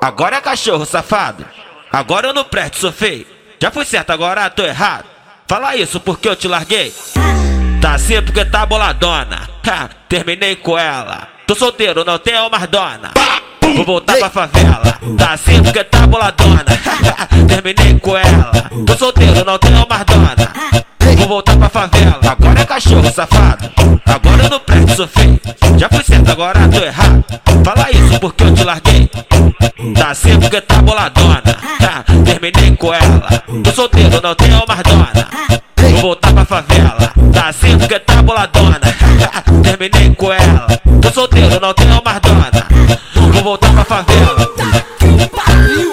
Agora é cachorro, safado. Agora eu não presto, sou feio. Já fui certo, agora tô errado. Fala isso porque eu te larguei. Tá assim porque tá boladona. Ha, terminei com ela. Tô solteiro, não tenho mais dona. Vou voltar pra favela. Tá assim porque tá boladona. terminei com ela. Tô solteiro, não tenho mais dona. Voltar pra favela. Agora é cachorro, safado. Agora eu não presto, sou feio. Já fui certo, agora tô errado. Fala isso porque eu te larguei. Tá assim porque tá boladona. Ha, terminei com ela. Tô solteiro, não tenho mais dona. Vou voltar pra favela. Tá assim porque tá boladona. terminei com ela. Tô solteiro, não tenho mais dona. Vou voltar pra favela. Pariu,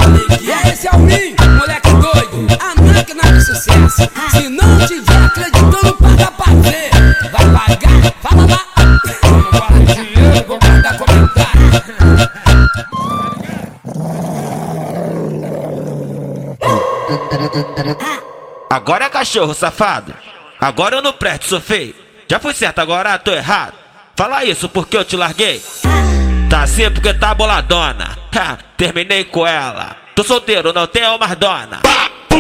Agora é cachorro, safado. Agora eu não presto, sou feio. Já fui certo, agora tô errado. Fala isso porque eu te larguei. Tá assim porque tá boladona. Ha, terminei com ela. Tô solteiro, não tenho mais dona.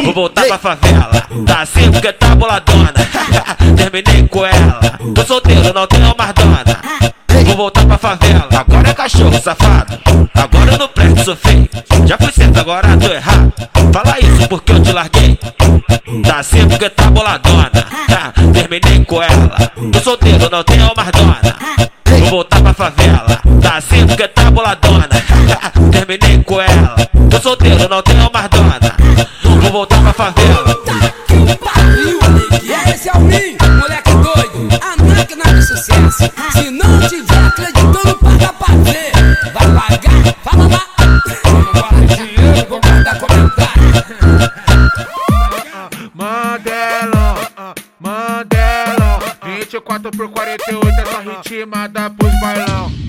Vou voltar pra favela. Tá assim porque tá boladona. terminei com ela. Tô solteiro, não tenho mais dona. Vou voltar pra favela. Agora é cachorro, safado. Agora eu não presto, sou feio. Já fui certo, agora tô errado. Fala isso porque eu te larguei. Tá assim porque tá boladona. Ha, terminei com ela. Tô solteiro, não tenho mais dona. Vou voltar pra favela. Tá assim porque tá boladona. terminei com ela. Tô solteiro, não tenho mais dona. Voltar pra favela. Pariu, e esse é o mim, moleque doido, a máquina de sucesso. Se não tiver acreditando, paga pra ver. Vai pagar, fala lá. Não fala dinheiro, vou guardar comentário. Mandela, Mandela 24 por 48 essa ritmada pros bailão